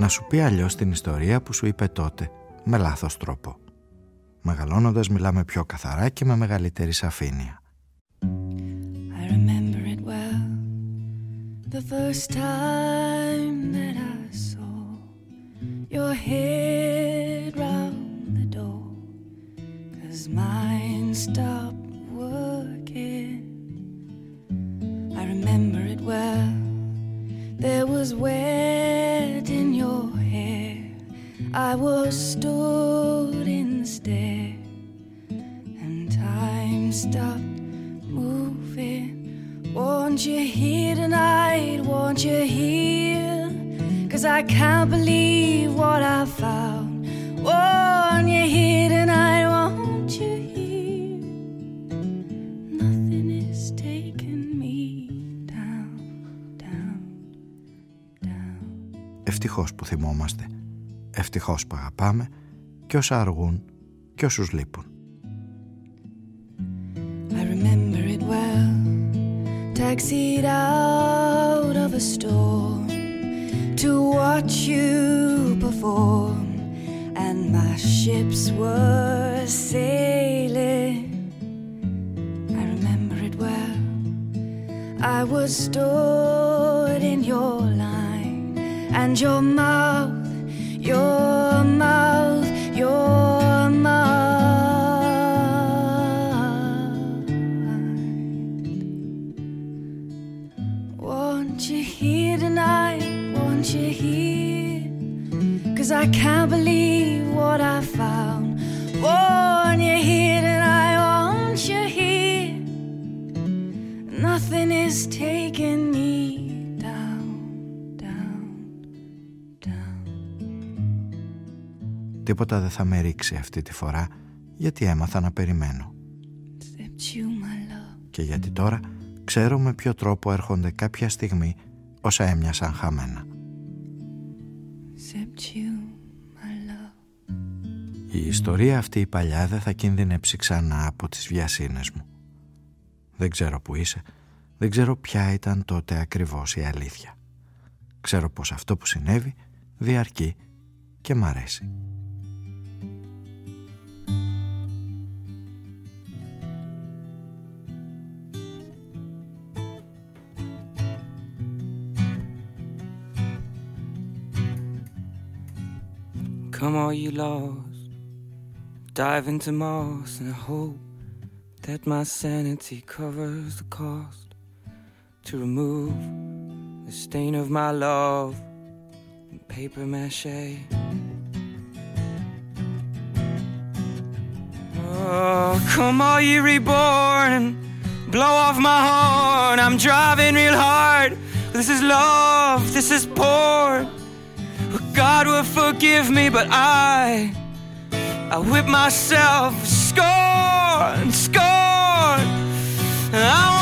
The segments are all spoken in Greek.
να σου πει αλλιώς την ιστορία που σου είπε τότε, με λάθος τρόπο. Μεγαλώνοντας μιλάμε πιο καθαρά και με μεγαλύτερη σαφήνεια. I remember it well The first time that I saw Your head round the door Cause mine stopped I was stood in the stair And time stopped moving Won't you hear tonight, won't you hear Cause I can't believe what I found Won't you hear tonight, won't you hear Nothing is taking me down, down, down Ευτυχώς που θυμόμαστε Ευτυχώς που αγαπάμε και όσα αργούν και όσους λείπουν. I remember it well Taxied out of a storm To watch you perform And my ships were sailing I remember it well I was stored in your line And your mouth You're Τίποτα δεν θα με ρίξει αυτή τη φορά γιατί έμαθα να περιμένω. Και γιατί τώρα ξέρω με ποιο τρόπο έρχονται κάποια στιγμή όσα έμοιασαν χαμένα. Η ιστορία αυτή η παλιά δεν θα κινδυνέψει ξανά από τις βιασύνες μου. Δεν ξέρω που είσαι, δεν ξέρω ποια ήταν τότε ακριβώς η αλήθεια. Ξέρω πως αυτό που συνέβη διαρκεί και μ' αρέσει. Come all you lost, dive into moss and hope that my sanity covers the cost to remove the stain of my love in paper mache. Oh, come all you reborn and blow off my horn. I'm driving real hard. This is love, this is porn. God will forgive me, but I, I whip myself, scorn, scorn. And I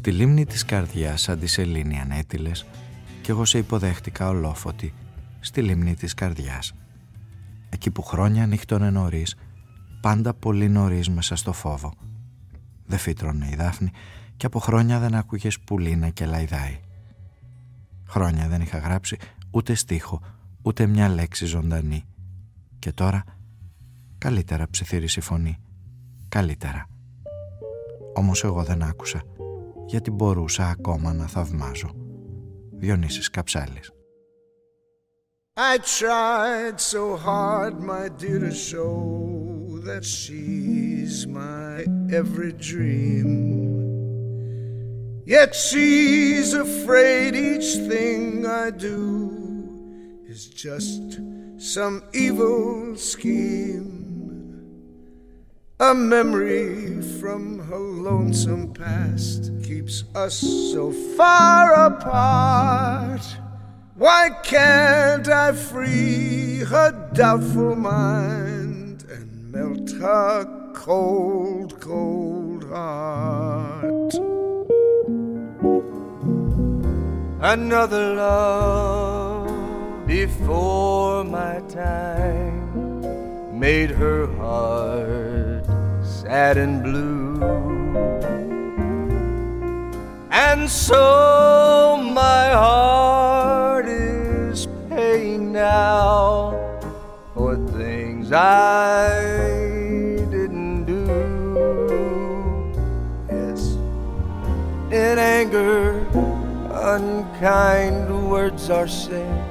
Στη λίμνη της καρδιάς σαν της σελήνη ανέτειλες κι εγώ σε υποδέχτηκα ολόφωτη στη λίμνη της καρδιάς. Εκεί που χρόνια νύχτωνε νωρίς, πάντα πολύ νωρίς μέσα στο φόβο. Δεν φύτρωνε η Δάφνη και από χρόνια δεν άκουγες πουλί να κελαϊδάει. Χρόνια δεν είχα γράψει ούτε στίχο, ούτε μια λέξη ζωντανή. Και τώρα καλύτερα ψιθύρισε η φωνή. Καλύτερα. Όμως εγώ δεν άκουσα, γιατί μπορούσα ακόμα να θαυμάζω. Διονύσης Καψάλης. I tried so hard, my dear, to show that she's my every dream. Yet she's afraid each thing I do is just some evil scheme. A memory from her lonesome past keeps us so far apart. Why can't I free her doubtful mind and melt her cold, cold heart? Another love before my time made her heart sad and blue. And so my heart is paying now for things I didn't do. Yes, in anger, unkind words are said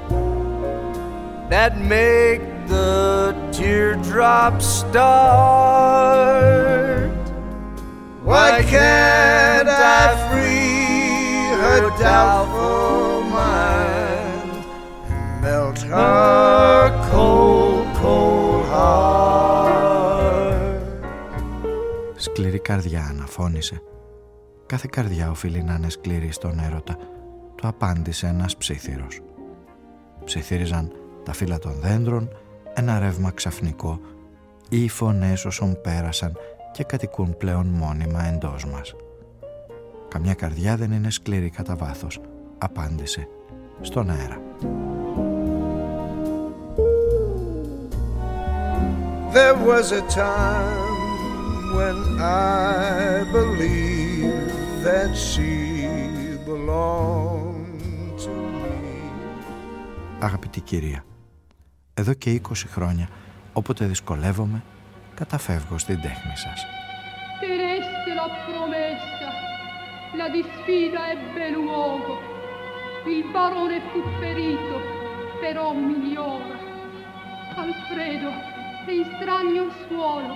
that make the teardrops start. Why can't I free her doubtful mind and melt her cold, cold heart? Σκληρή καρδιά αναφώνησε. Κάθε καρδιά οφείλει να είναι σκληρή στον έρωτα. Το απάντησε ένας ψήθυρος. Ψιθύριζαν τα φύλλα των δέντρων ένα ρεύμα ξαφνικό ή οι φωνές όσων πέρασαν και κατοικούν πλέον μόνιμα εντός μας. Καμιά καρδιά δεν είναι σκληρή κατά βάθος, απάντησε στον αέρα. There was a time when I believed that she belonged to me. Αγαπητή κυρία, εδώ και 20 χρόνια, όποτε δυσκολεύομαι, καταφεύγω στην τέχνη σας. Tereste la promessa, la disfida ebbe luogo, il barone fu ferito, però migliora. Alfredo è in strano suolo,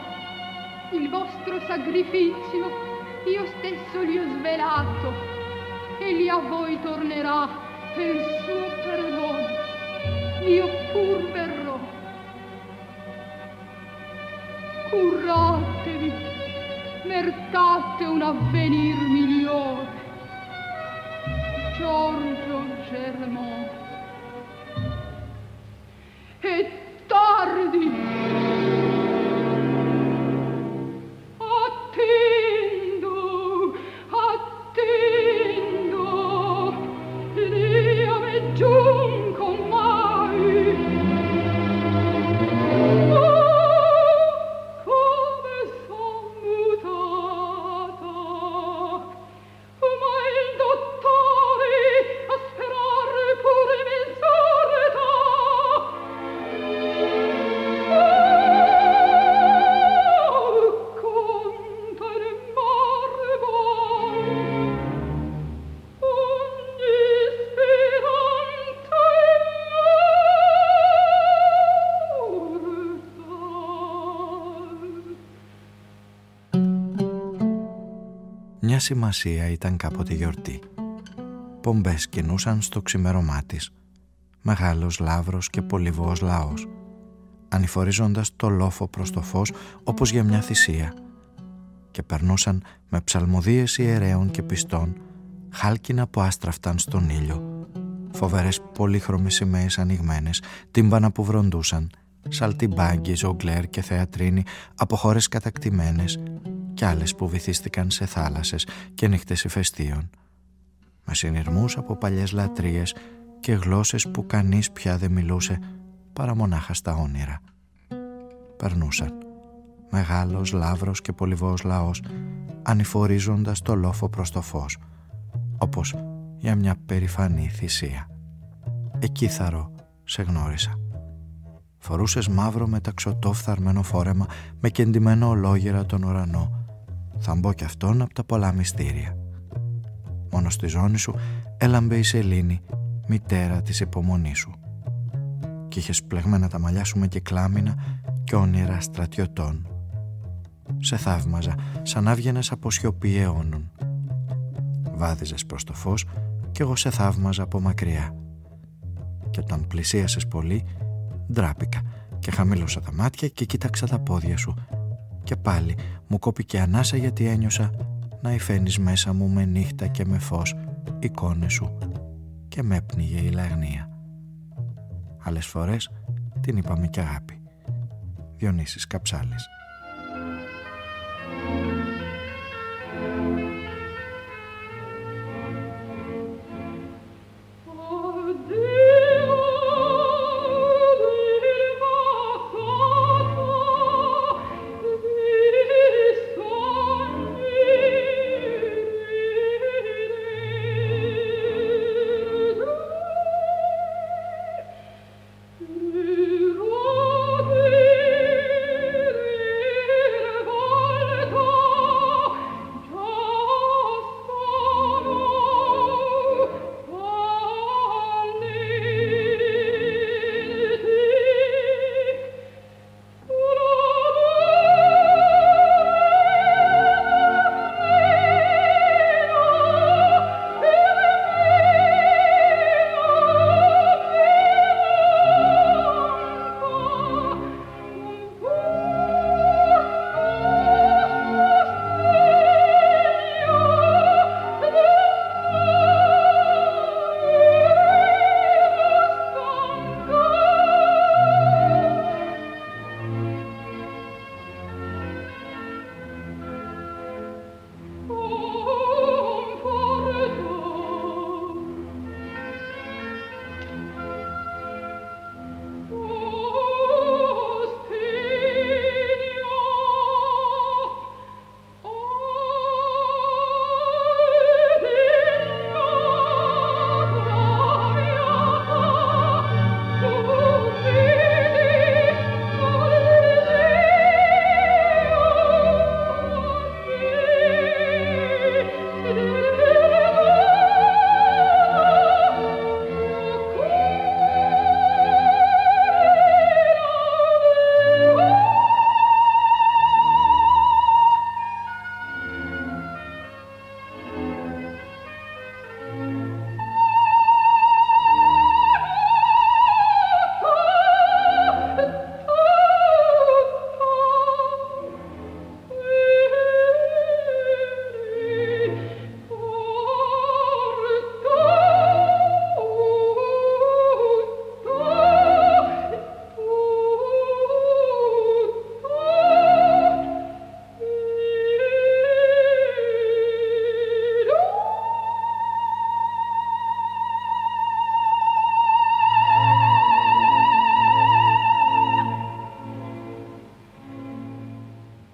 il vostro sacrificio io stesso gli ho svelato, egli a voi tornerà per il suo perdono. io pur verrò. Curatevi, mertate un avvenir migliore. Giorgio Germont. Σημασία ήταν κάποτε γιορτή. Πομπές κινούσαν στο ξημέρωμά της. Μεγάλος λάβρος και πολυβός λαός. Ανηφορίζοντας το λόφο προς το φως όπως για μια θυσία. Και περνούσαν με ψαλμοδίες ιερέων και πιστών χάλκινα που άστραφταν στον ήλιο. Φοβερές πολύχρωμες σημαίες ανοιγμένες, τύμπανα που βροντούσαν, σαλτιμπάγκοι, ζογκλέρ και θεατρίνοι από χώρες κατακτημένες κι άλλες που βυθίστηκαν σε θάλασσες και νύχτες ηφαιστείων με συνειρμούς από παλιές λατρείες και γλώσσες που κανείς πια δεν μιλούσε παρά μονάχα στα όνειρα. Περνούσαν. Μεγάλος, λαύρος και πολυβός λαός ανηφορίζοντας το λόφο προς το φως όπως για μια περηφανή θυσία. Εκίθαρο σε γνώρισα. Φορούσες μαύρο μεταξωτό φθαρμένο φόρεμα με κεντυμένο ολόγερα τον ουρανό. Θα μπω κι αυτόν από τα πολλά μυστήρια. Μόνο στη ζώνη σου έλαμπε η σελήνη, μητέρα της υπομονής σου. Κι είχες πλεγμένα τα μαλλιά σου με κυκλάμινα και όνειρα στρατιωτών. Σε θαύμαζα, σαν άβγαινες από σιωπή αιώνων. Βάδιζες προς το φως κι εγώ σε θαύμαζα από μακριά. Και όταν πλησίασες πολύ, ντράπηκα και χαμήλωσα τα μάτια και κοίταξα τα πόδια σου. Και πάλι μου κόπηκε ανάσα γιατί ένιωσα να υφαίνεις μέσα μου με νύχτα και με φως εικόνες σου και με έπνιγε η λαγνία. Άλλες φορές την είπαμε και αγάπη. Διονύσης Καψάλης.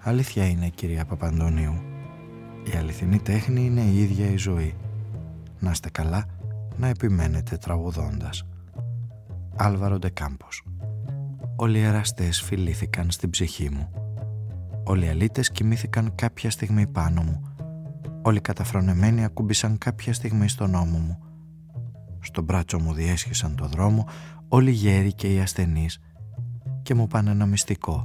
Αλήθεια είναι κυρία Παπαντονίου. Η αληθινή τέχνη είναι η ίδια η ζωή. Να είστε καλά, να επιμένετε τραγουδώντας. Άλβαρο Ντεκάμπος Όλοι οι εραστές φιλήθηκαν στην ψυχή μου. Όλοι οι αλήτες κοιμήθηκαν κάποια στιγμή πάνω μου. Όλοι οι καταφρονεμένοι ακούμπησαν κάποια στιγμή στον ώμο μου. Στον μπράτσο μου διέσχισαν το δρόμο όλοι οι γέροι και οι ασθενείς και μου πάνε ένα μυστικό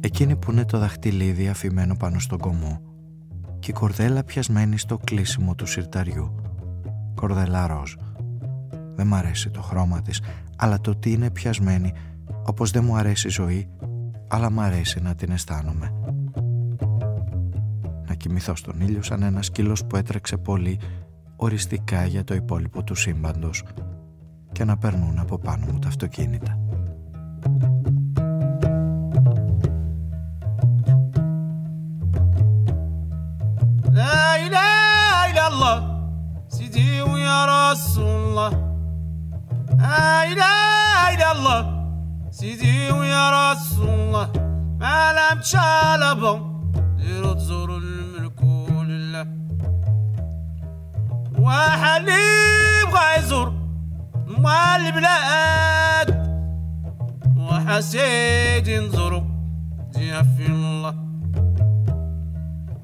Εκείνη που είναι το δαχτυλίδι αφημένο πάνω στον κομμό και η κορδέλα πιασμένη στο κλείσιμο του σιρταριού. Κορδέλα ροζ. Δεν μ' αρέσει το χρώμα της, αλλά το τι είναι πιασμένη, όπως δεν μου αρέσει η ζωή, αλλά μ' αρέσει να την αισθάνομαι. Να κοιμηθώ στον ήλιο σαν ένας σκύλος που έτρεξε πολύ οριστικά για το υπόλοιπο του σύμπαντος και να περνούν από πάνω μου τα αυτοκίνητα. لا إله إلا الله سيدي ويا رسول الله لا إله إلا الله سيدي ويا رسول الله ما لم تشالبه ديروا تزوروا واحد يبغى يزور مع البلاد. وحسيد نزوروا في الله.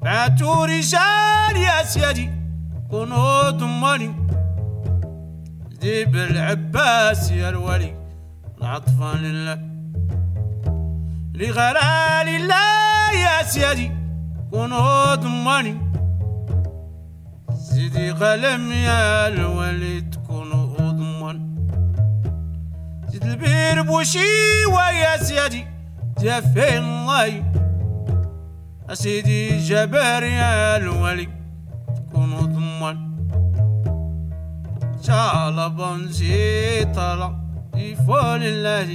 بعتوا رجال يا سيدي كونوا ضماني جيب العباس يا الولي العطفة لله. لغلال الله يا سيدي كونوا ضماني زيدي قلم يا الوليد تكون أضمن. زيد البير بوشي ويا سيدي جافين الله. سيدي جبار يا الولي تكون أضمن. شعل بنزي طلع يفول الله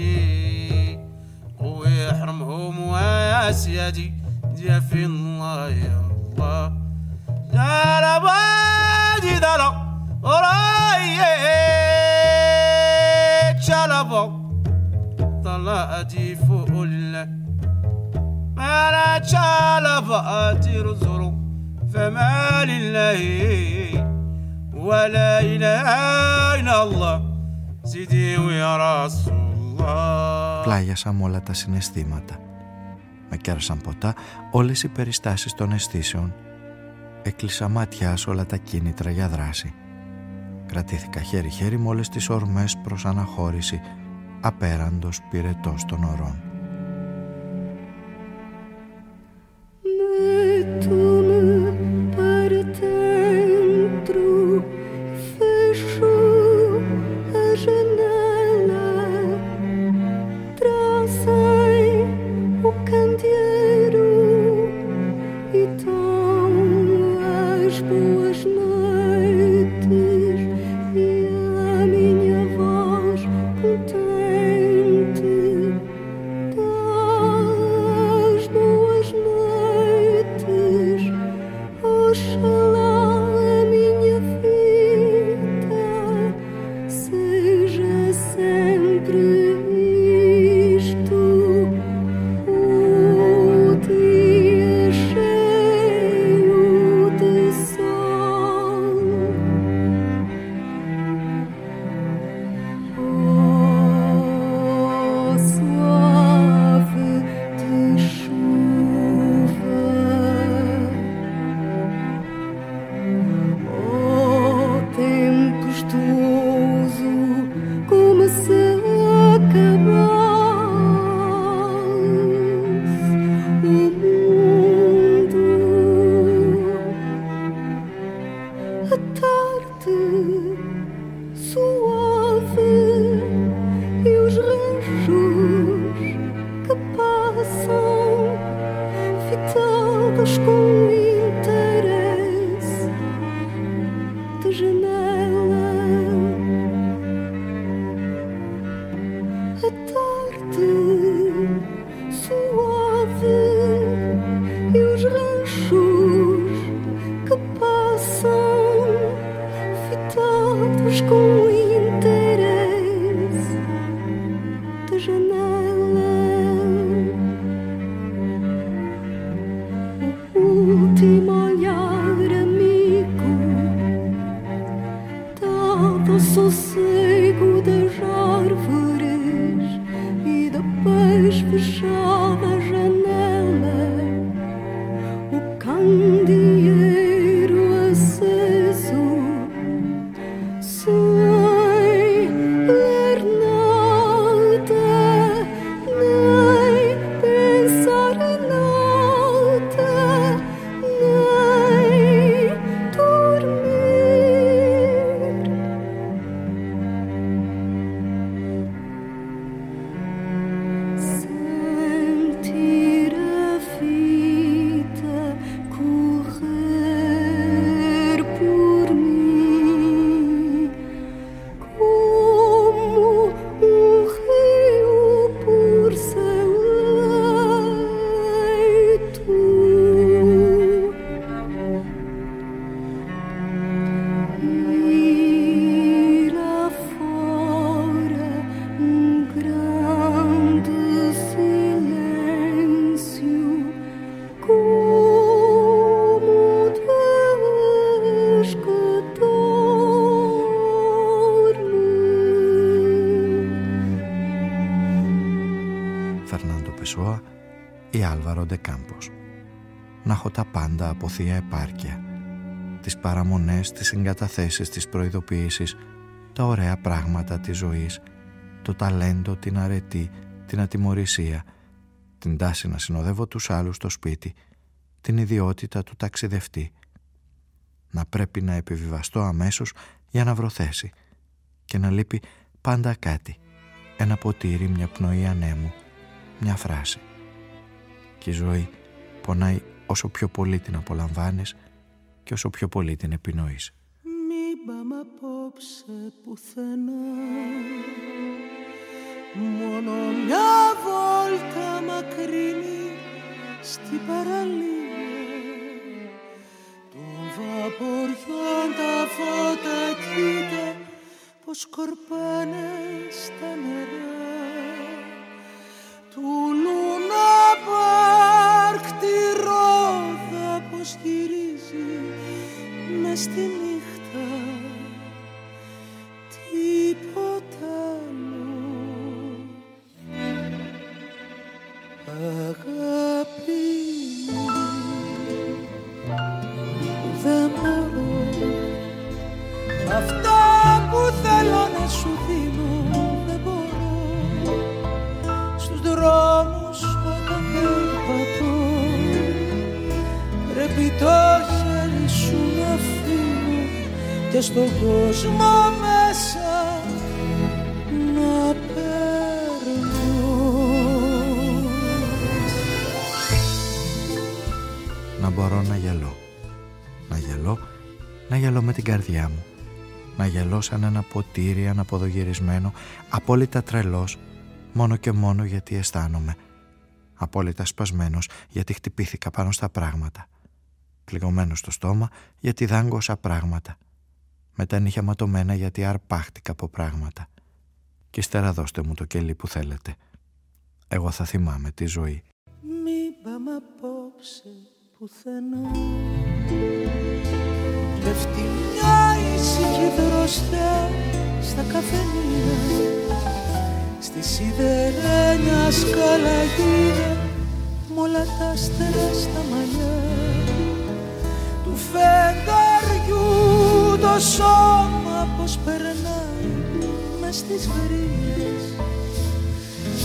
ويحرمهم واسيدي جافين الله. يا الله. يا رباه طلع رايك شال طلعت فوق الله ما لا شال فاتر زرو فما لله ولا إله إلا الله سيدي ويا رسول الله Πλάγιασα με όλα τα συναισθήματα. Με κέρασαν ποτά όλες οι περιστάσεις των αισθήσεων. Έκλεισα μάτια σε όλα τα κίνητρα για δράση. Κρατήθηκα χέρι-χέρι με όλες τις ορμές προς αναχώρηση απέραντος πυρετός των ορών. rouge, rouge, que πάντα από θεία επάρκεια. Τις παραμονές, τις εγκαταθέσεις, τις προειδοποιήσεις, τα ωραία πράγματα της ζωής, το ταλέντο, την αρετή, την ατιμορρησία, την τάση να συνοδεύω τους άλλους στο σπίτι, την ιδιότητα του ταξιδευτή. Να πρέπει να επιβιβαστώ αμέσως για να βρω θέση και να λείπει πάντα κάτι. Ένα ποτήρι, μια πνοή ανέμου, μια φράση. Και η ζωή πονάει όσο πιο πολύ την απολαμβάνεις και όσο πιο πολύ την επινοείς. Μην πάμε απόψε πουθενά. Μόνο μια βόλτα μακρινή στην παραλία. Των βαποριών τα φώτα κοίτα πως σκορπάνε στα νερά. Του Λούνα πως γυρίζει μες στη νύχτα. Τίποτα άλλο. Αγάπη μου δεν μπορώ αυτά που θέλω να σου δίνω δεν μπορώ. Στους δρόμους το χέρι σου να φύγω και στον κόσμο μέσα να παίρνω Να μπορώ να γελώ. Να γελώ, να γελώ με την καρδιά μου. Να γελώ σαν ένα ποτήρι αναποδογυρισμένο, απόλυτα τρελός, μόνο και μόνο γιατί αισθάνομαι. Απόλυτα σπασμένος γιατί χτυπήθηκα πάνω στα πράγματα. Πληγωμένος στο στόμα γιατί δάγκωσα πράγματα. Με τα νύχια ματωμένα γιατί αρπάχτηκα από πράγματα. Και ύστερα δώστε μου το κελί που θέλετε. Εγώ θα θυμάμαι τη ζωή. Μην πάμε απόψε πουθενά Πέφτει μια ήσυχη δροσιά στα καφενεία Στη σιδερένια σκαλαγίδα μ' όλα τα άστερα στα μαλλιά Του φεγγαριού το σώμα πως περνάει μες στις βρύες.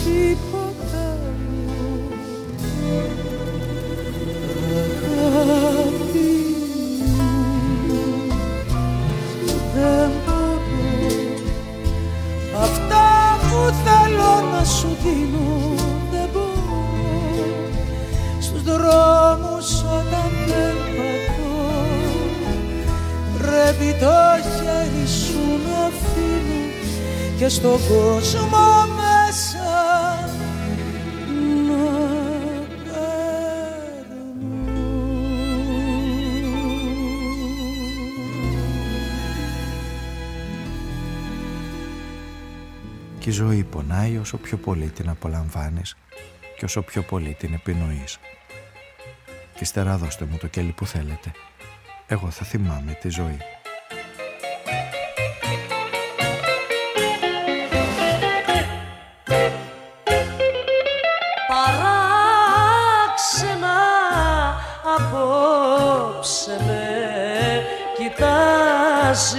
Τίποτα άλλο Αγάπη μου, δεν μπορώ. Αυτά που θέλω να σου δίνω δεν μπορώ. Στους δρόμους όταν περπατώ Πρέπει το χέρι σου να αφήνω και στον κόσμο μέσα να Και η ζωή πονάει όσο πιο πολύ την απολαμβάνεις και όσο πιο πολύ την επινοείς. Και ύστερα δώστε μου το κέλι που θέλετε. Εγώ θα θυμάμαι τη ζωή. παράξενα απόψε με κοιτάζεις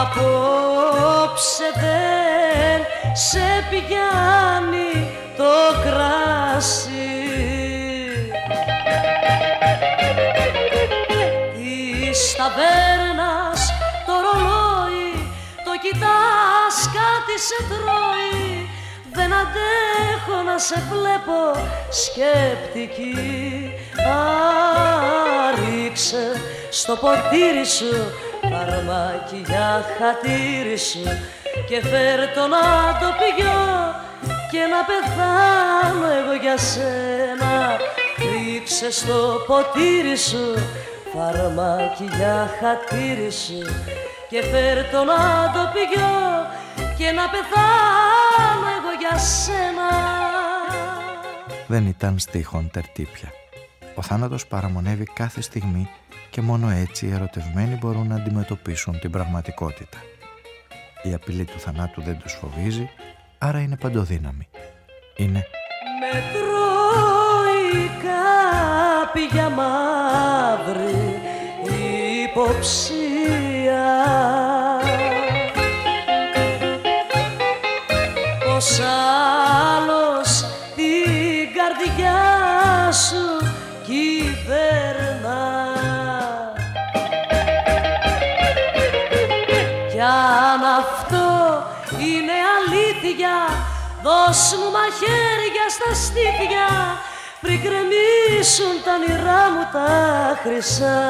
Απόψε δεν σε πιάνει κάτι σε τρώει. Δεν αντέχω να σε βλέπω σκεπτική Άριξε στο ποτήρι σου φαρμάκι για χατήρι σου. Και φέρ το να το πηγώ και να πεθάνω εγώ για σένα. Ρίξε στο ποτήρι σου φαρμάκι για χατήρι σου. Και φέρ το να το πηγώ και να πεθάνω εγώ για σένα Δεν ήταν στίχον τερτύπια. Ο θάνατος παραμονεύει κάθε στιγμή και μόνο έτσι οι ερωτευμένοι μπορούν να αντιμετωπίσουν την πραγματικότητα. Η απειλή του θανάτου δεν τους φοβίζει, άρα είναι παντοδύναμη. Είναι με τρώει κάποια μαύρη υποψία Πως άλλος την καρδιά σου κυβερνά Κι αν αυτό είναι αλήθεια Δώσ' μου μαχαίρια στα στήθια πριν κρεμίσουν τα νηρά μου τα χρυσά.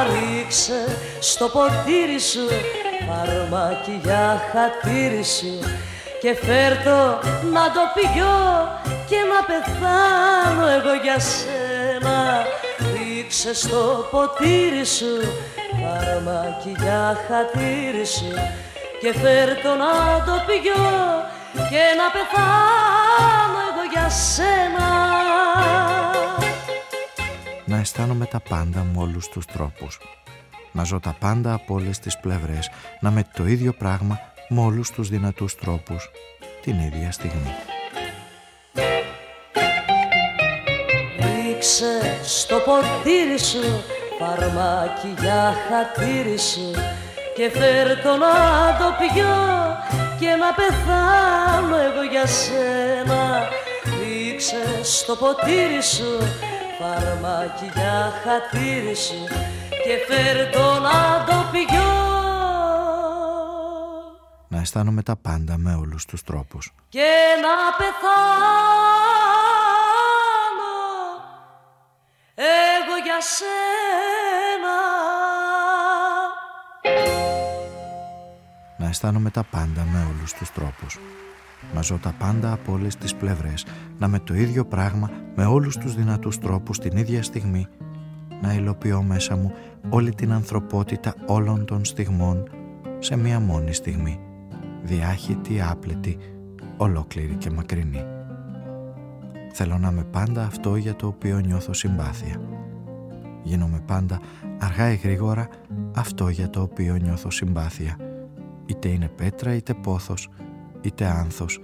Άριξε στο ποτήρι σου φαρμάκι για χατήρι σου και φέρτο να το πιω και να πεθάνω εγώ για σένα. Ρίξε στο ποτήρι σου φαρμάκι για χατήρι σου και φέρτο να το πιω και να πεθάνω εγώ για σένα. Να αισθάνομαι τα πάντα με όλους τους τρόπους Να ζω τα πάντα από όλες τις πλευρές. Να με το ίδιο πράγμα με όλους τους δυνατούς τρόπους Την ίδια στιγμή. Ρίξε στο ποτήρι σου Φαρμάκι για χατήρι σου και φέρτο να το πιω και να πεθάνω εγώ για σένα. Ρίξε στο ποτήρι σου φαρμάκι για χατήρι σου και φέρτο να το πιω Να αισθάνομαι τα πάντα με όλους τους τρόπους. Και να πεθάνω εγώ για σένα. Να αισθάνομαι τα πάντα με όλους τους τρόπους. Να ζω τα πάντα από όλες τις πλευρές, να με το ίδιο πράγμα, με όλους τους δυνατούς τρόπους την ίδια στιγμή, να υλοποιώ μέσα μου όλη την ανθρωπότητα όλων των στιγμών σε μία μόνη στιγμή, διάχυτη, άπλετη, ολόκληρη και μακρινή. Θέλω να είμαι πάντα αυτό για το οποίο νιώθω συμπάθεια. Γίνομαι πάντα αργά ή γρήγορα αυτό για το οποίο νιώθω συμπάθεια είτε είναι πέτρα είτε πόθος, είτε άνθος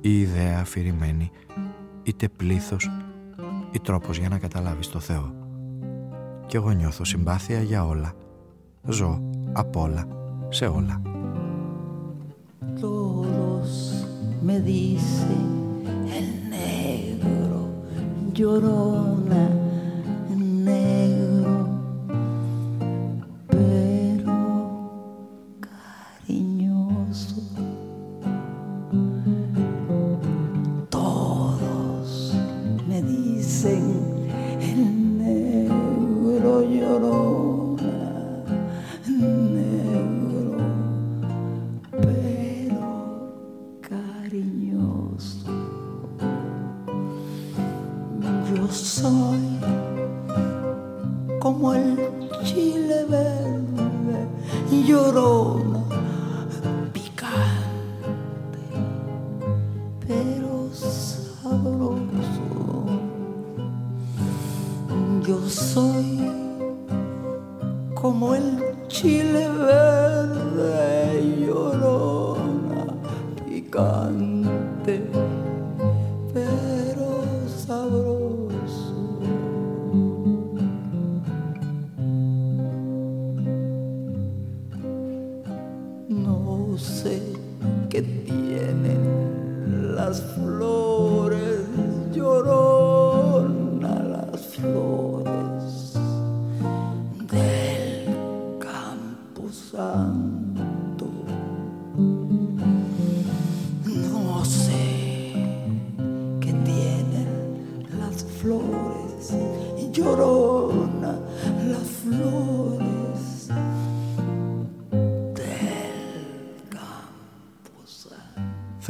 ή ιδέα αφηρημένη, είτε πλήθος ή τρόπος για να καταλάβεις το Θεό. Κι εγώ νιώθω συμπάθεια για όλα. Ζω απ' όλα, σε όλα. Todos me dicen el negro llorona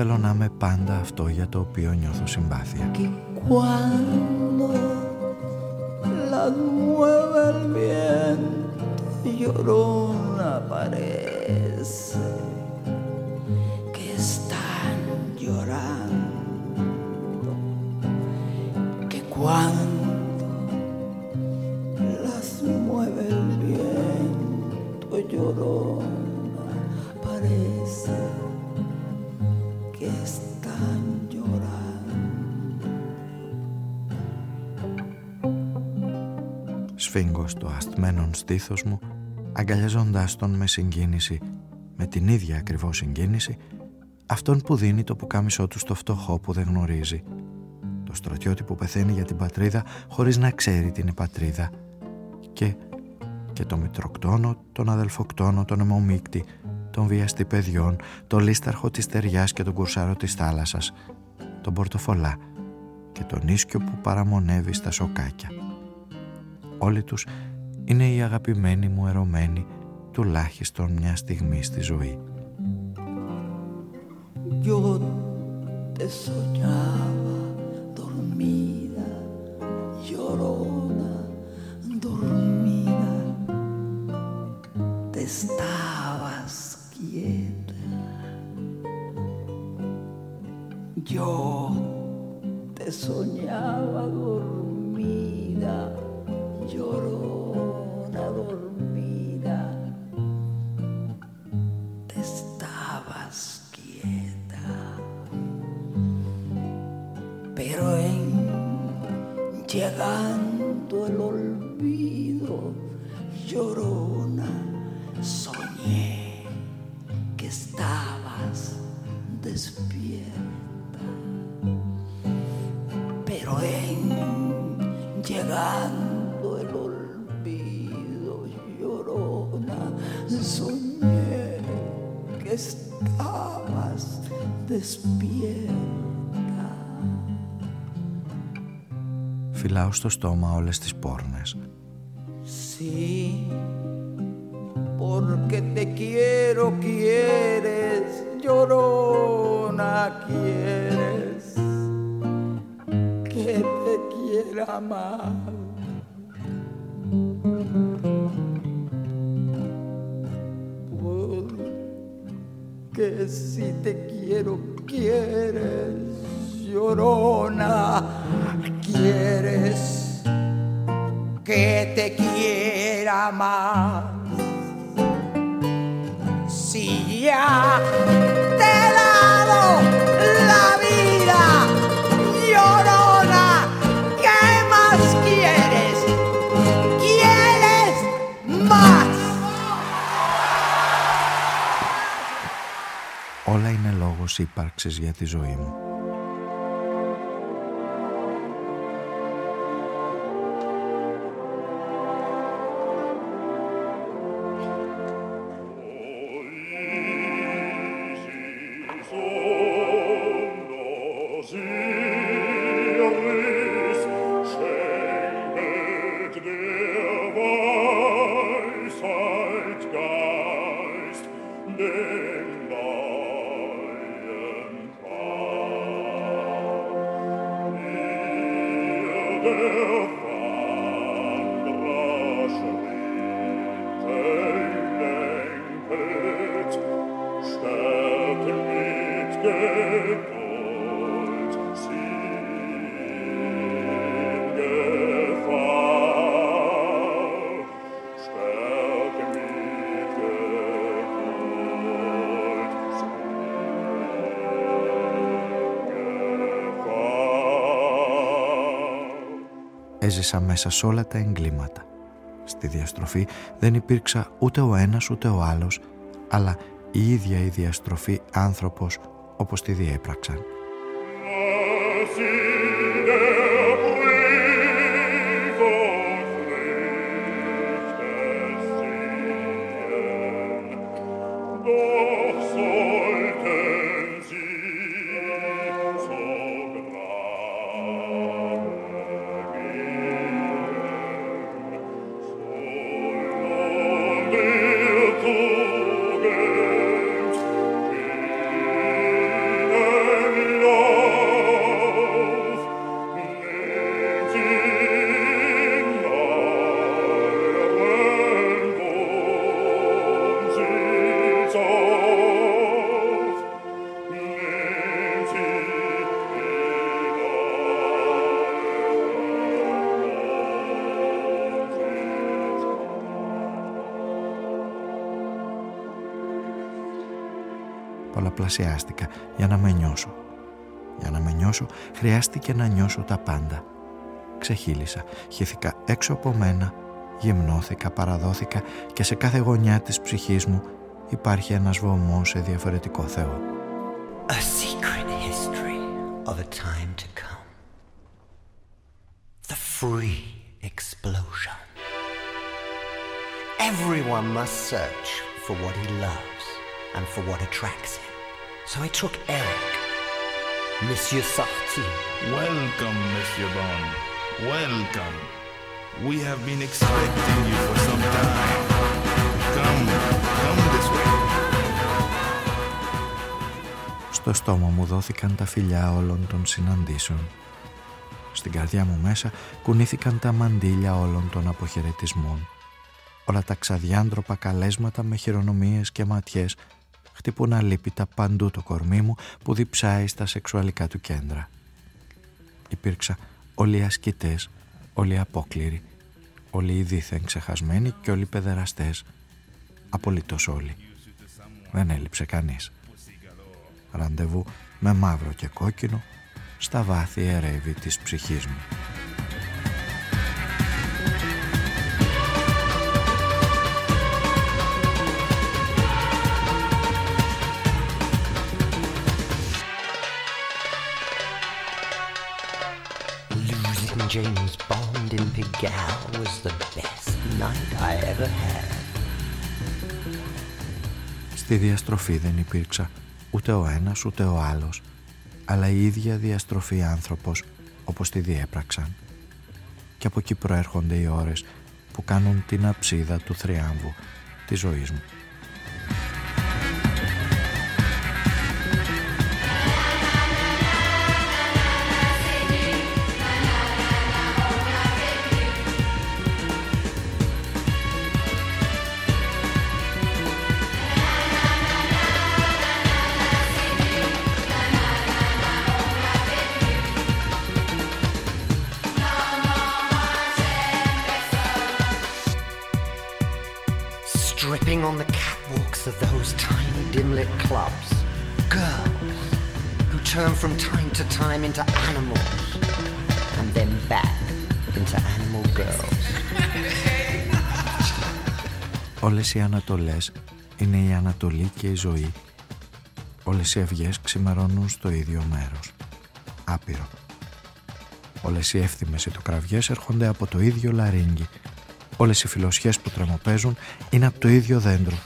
Θέλω να είμαι πάντα αυτό για το οποίο νιώθω συμπάθεια. Σφίγγω στο αστμένον στήθος μου, αγκαλιάζοντάς τον με συγκίνηση, με την ίδια ακριβώς συγκίνηση, αυτόν που δίνει το πουκάμισό του στο φτωχό που δεν γνωρίζει. Το στρατιώτη που πεθαίνει για την πατρίδα χωρίς να ξέρει την πατρίδα. Και, και το μητροκτόνο, τον αδελφοκτόνο, τον αιμομίκτη, τον βιαστή παιδιών, τον λίσταρχο της ταιριάς και τον κουρσάρο της θάλασσας, τον πορτοφολά και τον ίσκιο που παραμονεύει στα σοκάκια. Όλοι τους είναι οι αγαπημένοι μου ερωμένοι τουλάχιστον μια στιγμή στη ζωή. Yo te soñaba dormida, llorona, dormida. Te estabas quieta. Yo te soñaba dormida, Φυλάω στο στόμα όλες τις πόρνες. Sí, porque te quiero, quieres, llorona, quieres que te quiera más. Porque si te quiero, quieres, llorona, Quieres que te quiera más. Si ya te he dado la vida, llorona, ¿qué más quieres? ¿Quieres más? Όλα είναι λόγος ύπαρξης για τη ζωή μου. Έζησα μέσα σε όλα τα εγκλήματα. Στη διαστροφή δεν υπήρξα ούτε ο ένας ούτε ο άλλος, αλλά η ίδια η διαστροφή άνθρωπος όπως τη διέπραξαν. Πολλαπλασιάστηκα για να με νιώσω. Για να με νιώσω χρειάστηκε να νιώσω τα πάντα. Ξεχύλισα, χύθηκα έξω από μένα, γυμνώθηκα, παραδόθηκα και σε κάθε γωνιά της ψυχής μου υπάρχει ένας βωμός σε διαφορετικό Θεό. A secret history of a time to come. The free explosion. Everyone must search for what he loves and for what attracts him. So I took Eric, Monsieur Sarti. Welcome, Monsieur Bond. Welcome. We have been expecting you for some time. Come, come this way. Στο στόμα μου δόθηκαν τα φιλιά όλων των συναντήσεων. Στην καρδιά μου μέσα κουνήθηκαν τα μαντήλια όλων των αποχαιρετισμών. Όλα τα ξαδιάντροπα καλέσματα με χειρονομίες και ματιές χτυπούν αλίπητα παντού το κορμί μου που διψάει στα σεξουαλικά του κέντρα. Υπήρξα όλοι οι ασκητές, όλοι οι απόκληροι, όλοι οι δίθεν ξεχασμένοι και όλοι οι παιδεραστές. Απολύτως όλοι. Δεν έλειψε κανείς. Ραντεβού με μαύρο και κόκκινο στα βάθη ερεύη της ψυχής μου. James Bond in Pigalle was the best night I ever had. Στη διαστροφή δεν υπήρξα ούτε ο ένας ούτε ο άλλος αλλά η ίδια διαστροφή άνθρωπος όπως τη διέπραξαν. Και από εκεί προέρχονται οι ώρες που κάνουν την αψίδα του θριάμβου της ζωής μου. Και η ζωή. Όλες οι αυγές ξημερώνουν στο ίδιο μέρος. Άπειρο. Όλες οι εύθυμες ετοκραυγές έρχονται από το ίδιο λαρίνγκι Όλες οι φιλοσιές που τρεμοπαίζουν είναι από το ίδιο δέντρο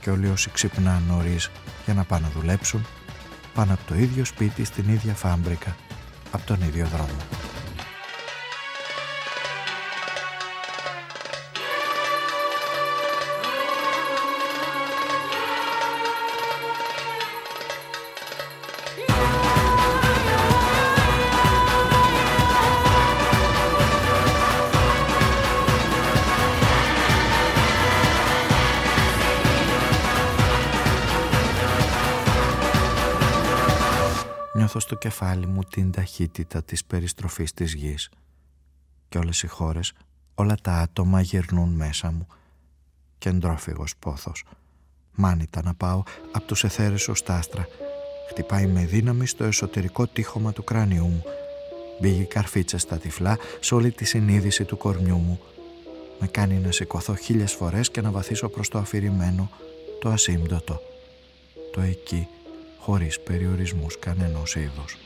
και όλοι όσοι ξυπνάνε νωρίς για να πάνε να δουλέψουν πάνε από το ίδιο σπίτι στην ίδια φάμπρικα από τον ίδιο δρόμο. Νιώθω στο κεφάλι μου την ταχύτητα της περιστροφής της γης και όλες οι χώρες, όλα τα άτομα γυρνούν μέσα μου και εντρόφυγος πόθος. Μάνιτα να πάω από τους εθέρες ως τάστρα. Χτυπάει με δύναμη στο εσωτερικό τείχομα του κράνιου μου. Μπήγει καρφίτσα στα τυφλά σε όλη τη συνείδηση του κορμιού μου. Με κάνει να σηκωθώ χίλιες φορές και να βαθίσω προς το αφηρημένο, το ασύμπτωτο. Το εκεί χωρίς περιορισμούς κανενός είδους.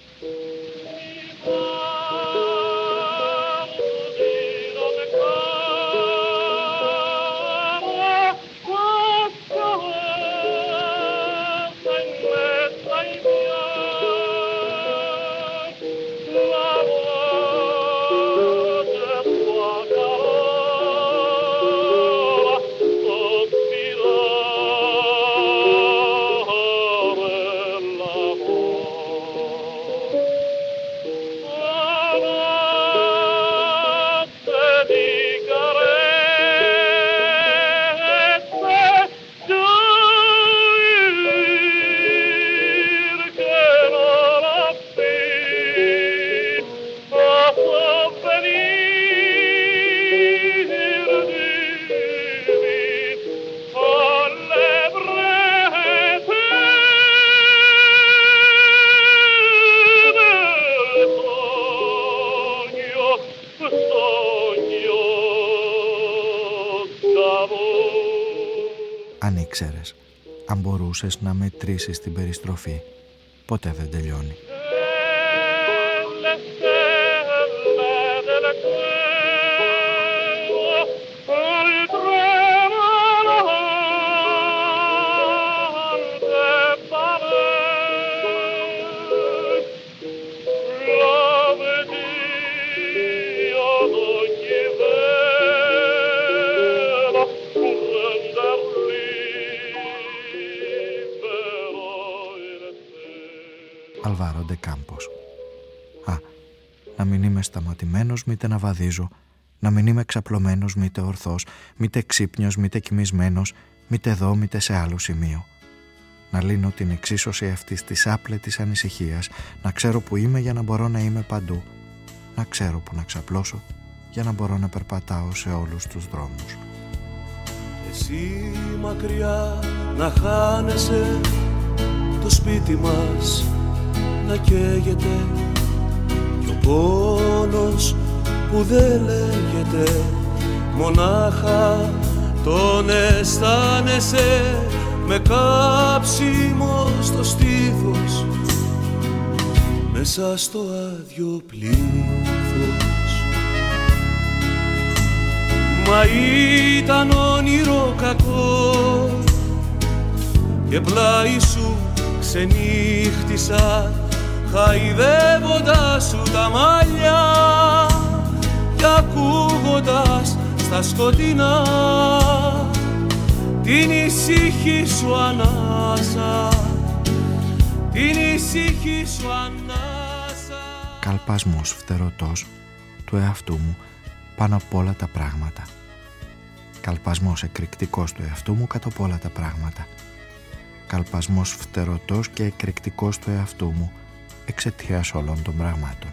Ήξερες, αν μπορούσες να μετρήσεις την περιστροφή, ποτέ δεν τελειώνει. Μήτε να βαδίζω, να μην είμαι ξαπλωμένος μήτε ορθός, μήτε ξύπνιος μήτε κοιμισμένος, μήτε εδώ μήτε σε άλλο σημείο. Να λύνω την εξίσωση αυτής της άπλετης ανησυχίας, να ξέρω που είμαι για να μπορώ να είμαι παντού, να ξέρω που να ξαπλώσω για να μπορώ να περπατάω σε όλους τους δρόμους. Εσύ μακριά να χάνεσαι το σπίτι μας να καίγεται και ο πόνος που δεν λέγεται μονάχα τον αισθάνεσαι με κάψιμο στο στήθος μέσα στο άδειο πλήθος. Μα ήταν όνειρο κακό και πλάι σου ξενύχτησα χαϊδεύοντας σου τα μαλλιά και ακούγοντας στα σκοτεινά την ησύχη σου ανάσα την ησύχη σου ανάσα. Καλπασμός φτερωτός του εαυτού μου πάνω από όλα τα πράγματα. Καλπασμός εκρηκτικός του εαυτού μου κάτω από όλα τα πράγματα. Καλπασμός φτερωτός και εκρηκτικός του εαυτού μου εξαιτίας όλων των πραγμάτων.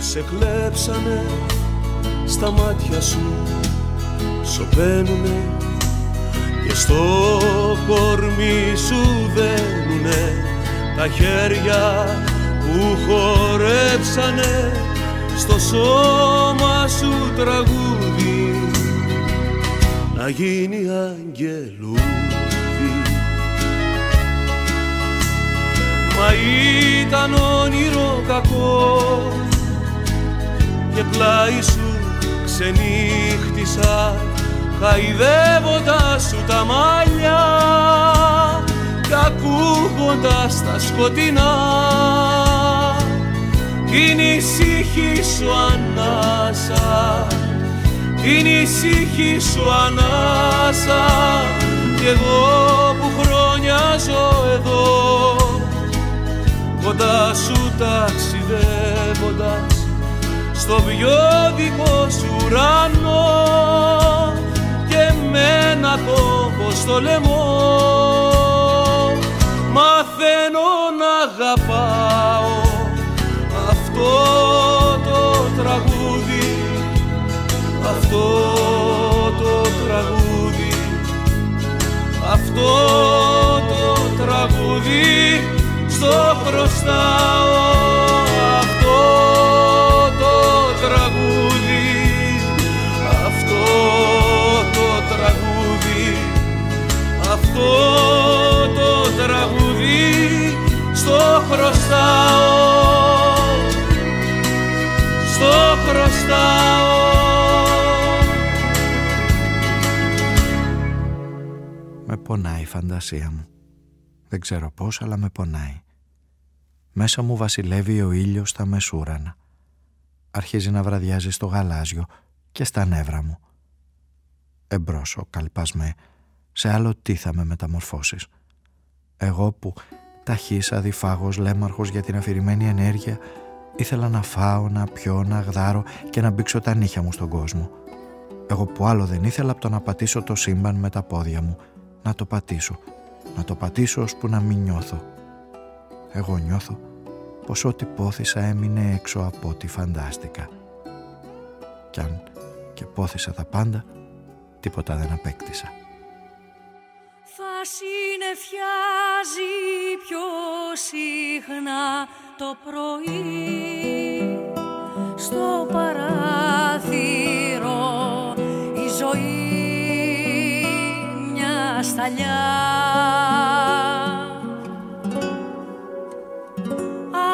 Οι δρόμοι που σε κλέψανε στα μάτια σου. Σωπαίνουνε και στο κορμί σου δένουνε τα χέρια που χορέψανε. Στο σώμα σου τραγούδι να γίνει αγγελού Μα ήταν όνειρο κακό και πλάι σου ξενύχτησα χαϊδεύοντας σου τα μαλλιά και ακούγοντας τα σκοτεινά. Την ησύχη σου ανάσα την ησύχη σου ανάσα κι εγώ που χρόνια ζω εδώ κοντά σου ταξιδεύοντας στο δικό σου ουρανό και με ένα κόμπο στο λαιμό. Μαθαίνω να αγαπάω αυτό το τραγούδι αυτό το τραγούδι αυτό το τραγούδι στο χρωστάω χρωστάω Με πονάει η φαντασία μου. Δεν ξέρω πώς, αλλά με πονάει. Μέσα μου βασιλεύει ο ήλιος στα μεσούρανα. Αρχίζει να βραδιάζει στο γαλάζιο και στα νεύρα μου. Εμπρός ο καλπασμέ, σε άλλο τι θα με μεταμορφώσεις. Εγώ που ταχύς αδιφάγος λέμαρχος για την αφηρημένη ενέργεια ήθελα να φάω, να πιω, να γδάρω και να μπήξω τα νύχια μου στον κόσμο. Εγώ που άλλο δεν ήθελα από το να πατήσω το σύμπαν με τα πόδια μου, να το πατήσω, να το πατήσω ώσπου να μην νιώθω. Εγώ νιώθω πως ό,τι πόθησα έμεινε έξω από ό,τι φαντάστηκα. Κι αν και πόθησα τα πάντα, τίποτα δεν απέκτησα. Θα συνεφιάζει πιο συχνά το πρωί. Στο παράθυρο η ζωή σταλιά.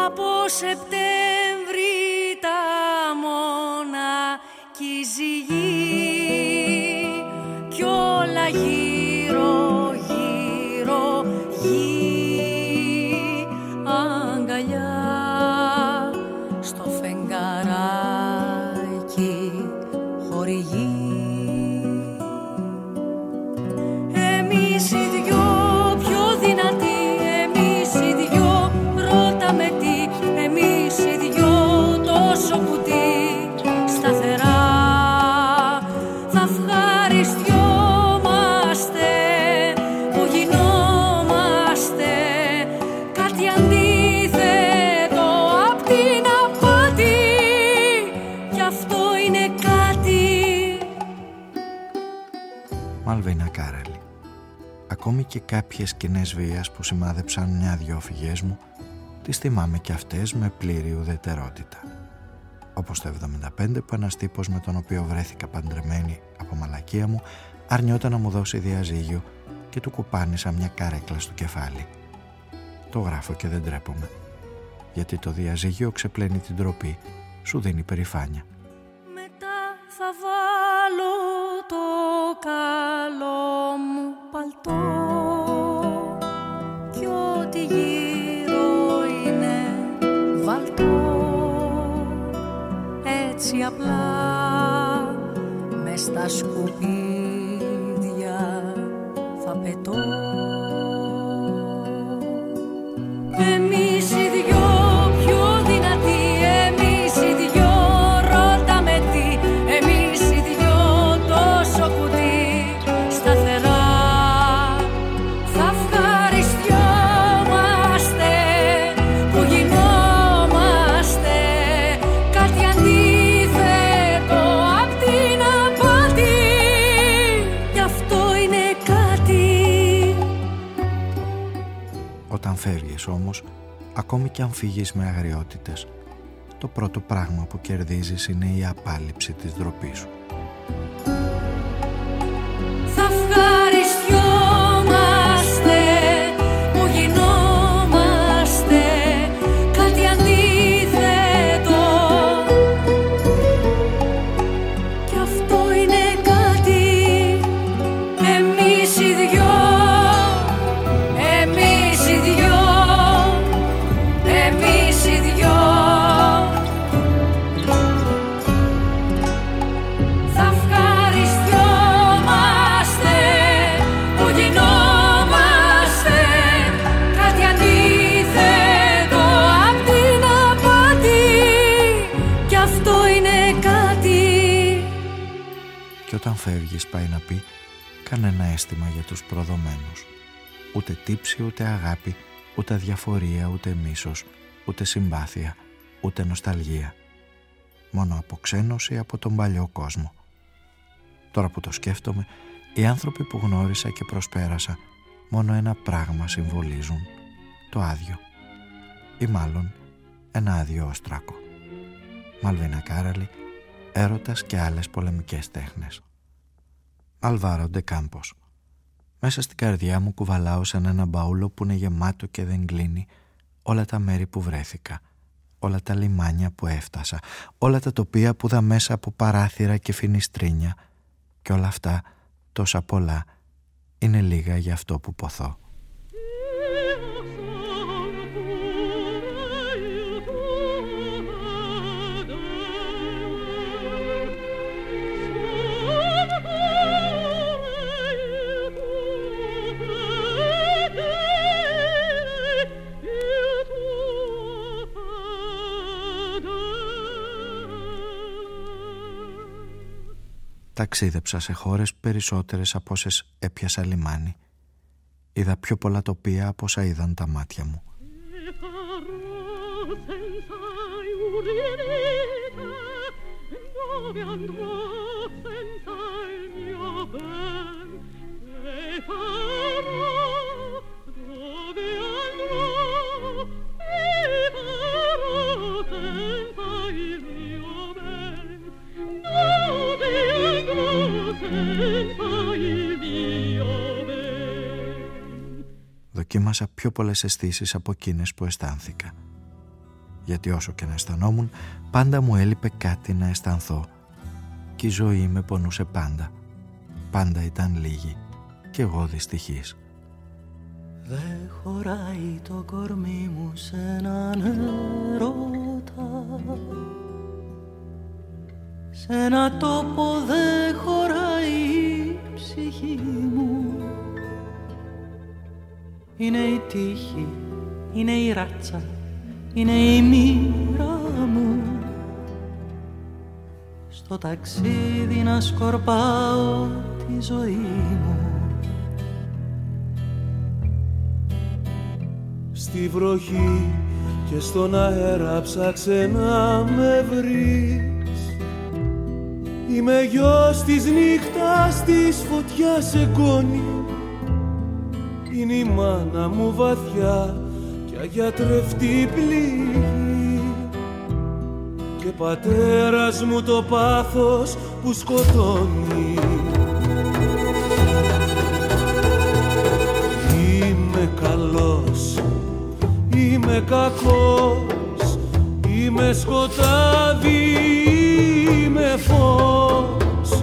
Από Σεπτέμβρη τα μόνα ζυγή κι όλα γύρω σημάδεψαν μια-δυο φυγές μου, τις θυμάμαι και αυτές με πλήρη ουδετερότητα. Όπως το 75 που ένας τύπος με τον οποίο βρέθηκα παντρεμένη από μαλακία μου αρνιόταν να μου δώσει διαζύγιο και του κουπάνισα μια καρέκλα στο κεφάλι. Το γράφω και δεν τρέπομαι. Γιατί το διαζύγιο ξεπλένει την τροπή, σου δίνει περηφάνεια. Μετά θα βάλω το καλό μου παλτό έτσι απλά μες στα σκουπίδια θα πετώ. Όμως, ακόμη και αν φύγεις με αγριότητες, το πρώτο πράγμα που κερδίζεις είναι η απάλληψη της ντροπής σου. Φεύγεις πάει να πει κανένα αίσθημα για τους προδομένους. Ούτε τύψη, ούτε αγάπη, ούτε διαφορία, ούτε μίσος, ούτε συμπάθεια, ούτε νοσταλγία. Μόνο αποξένωση από τον παλιό κόσμο. Τώρα που το σκέφτομαι, οι άνθρωποι που γνώρισα και προσπέρασα μόνο ένα πράγμα συμβολίζουν. Το άδειο. Ή μάλλον ένα άδειο όστρακο. Μαλβίνα Κάραλη, έρωτας και άλλες πολεμικές τέχνες. Αλβάρο Ντεκάμπος. Μέσα στην καρδιά μου κουβαλάω σαν ένα μπαούλο που είναι γεμάτο και δεν κλείνει όλα τα μέρη που βρέθηκα, όλα τα λιμάνια που έφτασα, όλα τα τοπία που δα μέσα από παράθυρα και φινιστρίνια και όλα αυτά τόσα πολλά είναι λίγα για αυτό που ποθώ. ταξίδεψα σε χώρες περισσότερες από όσες έπιασα λιμάνι. Είδα πιο πολλά τοπία από όσα είδαν τα μάτια μου. Δοκίμασα πιο πολλές αισθήσεις από εκείνες που αισθάνθηκα. Γιατί όσο και να αισθανόμουν, πάντα μου έλειπε κάτι να αισθανθώ. Και η ζωή με πονούσε πάντα. Πάντα ήταν λίγη. Και εγώ δυστυχής. Δεν χωράει το κορμί μου σε έναν ερώτα Σ' ένα τόπο δεν χωράει η ψυχή μου Είναι η τύχη, είναι η ράτσα, είναι η μοίρα μου. Στο ταξίδι να σκορπάω τη ζωή μου. Στη βροχή και στον αέρα ψάξε να με βρεις. Είμαι γιος της νύχτας της φωτιάς εγγόνης Είναι η μάνα μου βαθιά και αγιατρευτή πληγή Και πατέρας μου το πάθος που σκοτώνει. Είμαι καλός Είμαι κακός, είμαι σκοτάδι, είμαι φως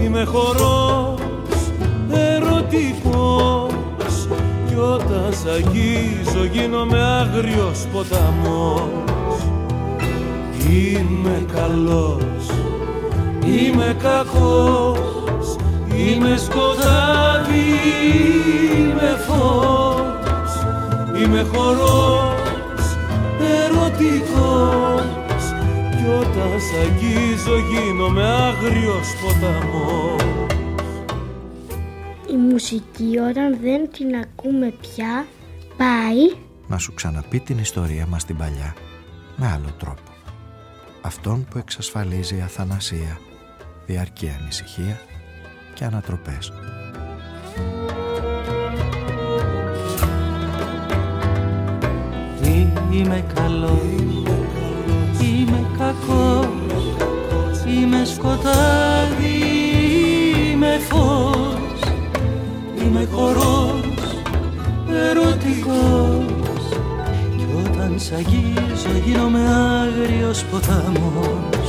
Είμαι χορός, ερωτικός Κι όταν σ' αγγίζω γίνομαι άγριος ποταμός. Είμαι καλός, είμαι κακός Είμαι σκοτάδι, είμαι φως. Είμαι χορός ερωτικός Κι όταν σ' αγγίζω γίνομαι άγριος ποταμός. Η μουσική όταν δεν την ακούμε πια πάει να σου ξαναπεί την ιστορία μας την παλιά με άλλο τρόπο. Αυτόν που εξασφαλίζει αθανασία, διαρκή ανησυχία και ανατροπές. Είμαι καλός, είμαι κακός, είμαι σκοτάδι, είμαι φως, είμαι χορός, ερωτικός. Κι όταν σ' αγγίζω γίνομαι άγριος ποταμός.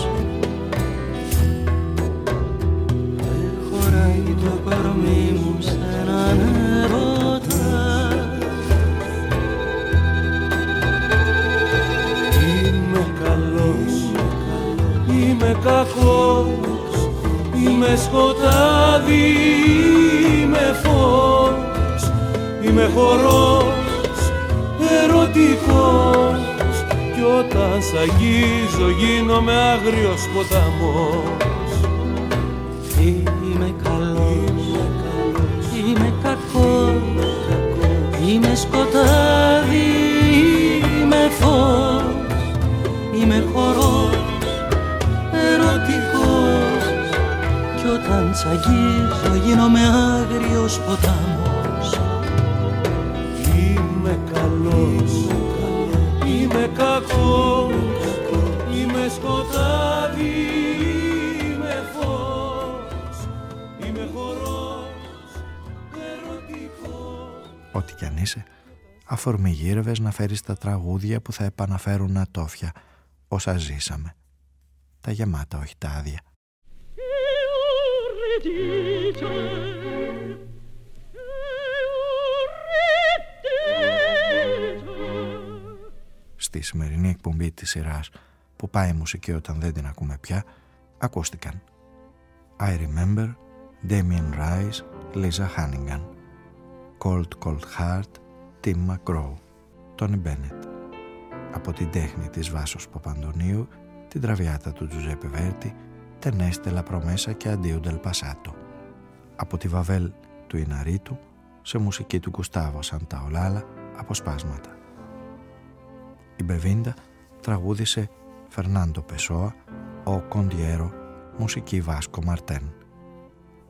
Δεν χωράει το κορμί μου σε έναν ερώτα Είμαι καλός, είμαι κακός, είμαι σκοτάδι, είμαι φως, είμαι χορός, ερωτικός κι όταν σ' αγγίζω γίνομαι άγριος ποταμός. Είμαι καλός, είμαι κακός, είμαι σκοτάδι, είμαι φως, είμαι χορός, ερωτικός κι όταν σ' αγγίζω γίνομαι άγριος ποταμός. Αφορμή γύρευες να φέρεις τα τραγούδια που θα επαναφέρουν ατόφια όσα ζήσαμε. Τα γεμάτα, όχι τα άδεια. Στη σημερινή εκπομπή της σειράς που πάει η μουσική όταν δεν την ακούμε πια, ακούστηκαν I Remember, Damien Rice, Lisa Hannigan, Cold Cold Heart, Tim McGraw, Tony Bennett. Από την τέχνη της Βάσως Παπαντωνίου, την Τραβιάτα του Τζουζέπε Βέρντι, Teneste la promessa και Addio del passato. Από τη Βαβέλ του Ιναρίτου, σε μουσική του Γκουστάβο Σανταολάλα, αποσπάσματα. Η Μπεβίντα τραγούδισε Φερνάντο Πεσόα, ο Κοντιέρο, μουσική Βάσκο Μαρτέν.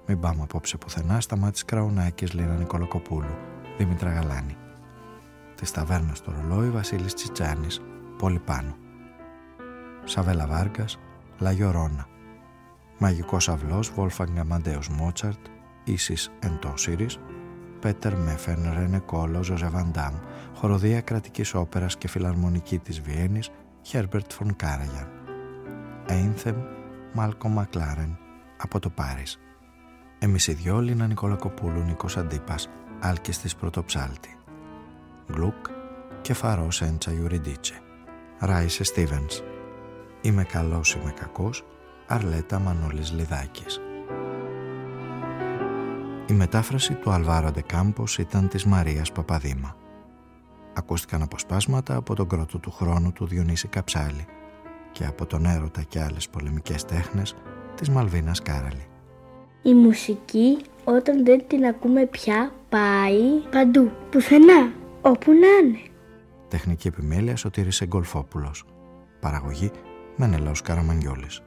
Μην πάμε απόψε πουθενά στα μάτια Κραουνάκης Λίνα Νικολακοπούλου, Δήμητρα Γαλάνη. Της ταβέρνας στο ρολόι Βασίλης Τσιτσάνης, πολύ πάνω. Σαβέλα Βάργκας, Λαγιορώνα. Μαγικός αυλός Βόλφαγκ Αμαντέος Μότσαρτ, Ίσης Εντόσιρης, Πέτερ Μέφεν, Ρένε Κόλο, Ζωζε Βαντάμ, χοροδία κρατικής όπερας και φιλαρμονική της Βιέννης, Χέρμπερτ Φον Κάραγιαν. Anthem, Μάλκολμ Μακλάρεν, από το Paris. Εμείς οι δυο, Λίνα Νικολακοπούλου, Νίκος Αντίπας, Άλκηστις Πρωτοψάλτη. Γκλουκ Che farò senza Euridice. Ράιζε Στίβενς. Είμαι καλός, είμαι κακός, Αρλέτα Μανώλης Λιδάκης. Η μετάφραση του Αλβάρο ντε Κάμπος ήταν της Μαρίας Παπαδήμα. Ακούστηκαν αποσπάσματα από τον κρότο του χρόνου του Διονύση Καψάλη και από τον έρωτα και άλλες πολεμικές τέχνες της Μαλβίνας Κάραλη. Η μουσική όταν δεν την ακούμε πια πάει παντού, πουθενά, όπου να είναι. Τεχνική επιμέλεια Σωτήρης Εγκολφόπουλος. Παραγωγή Μενελαός Καραμανιόλης.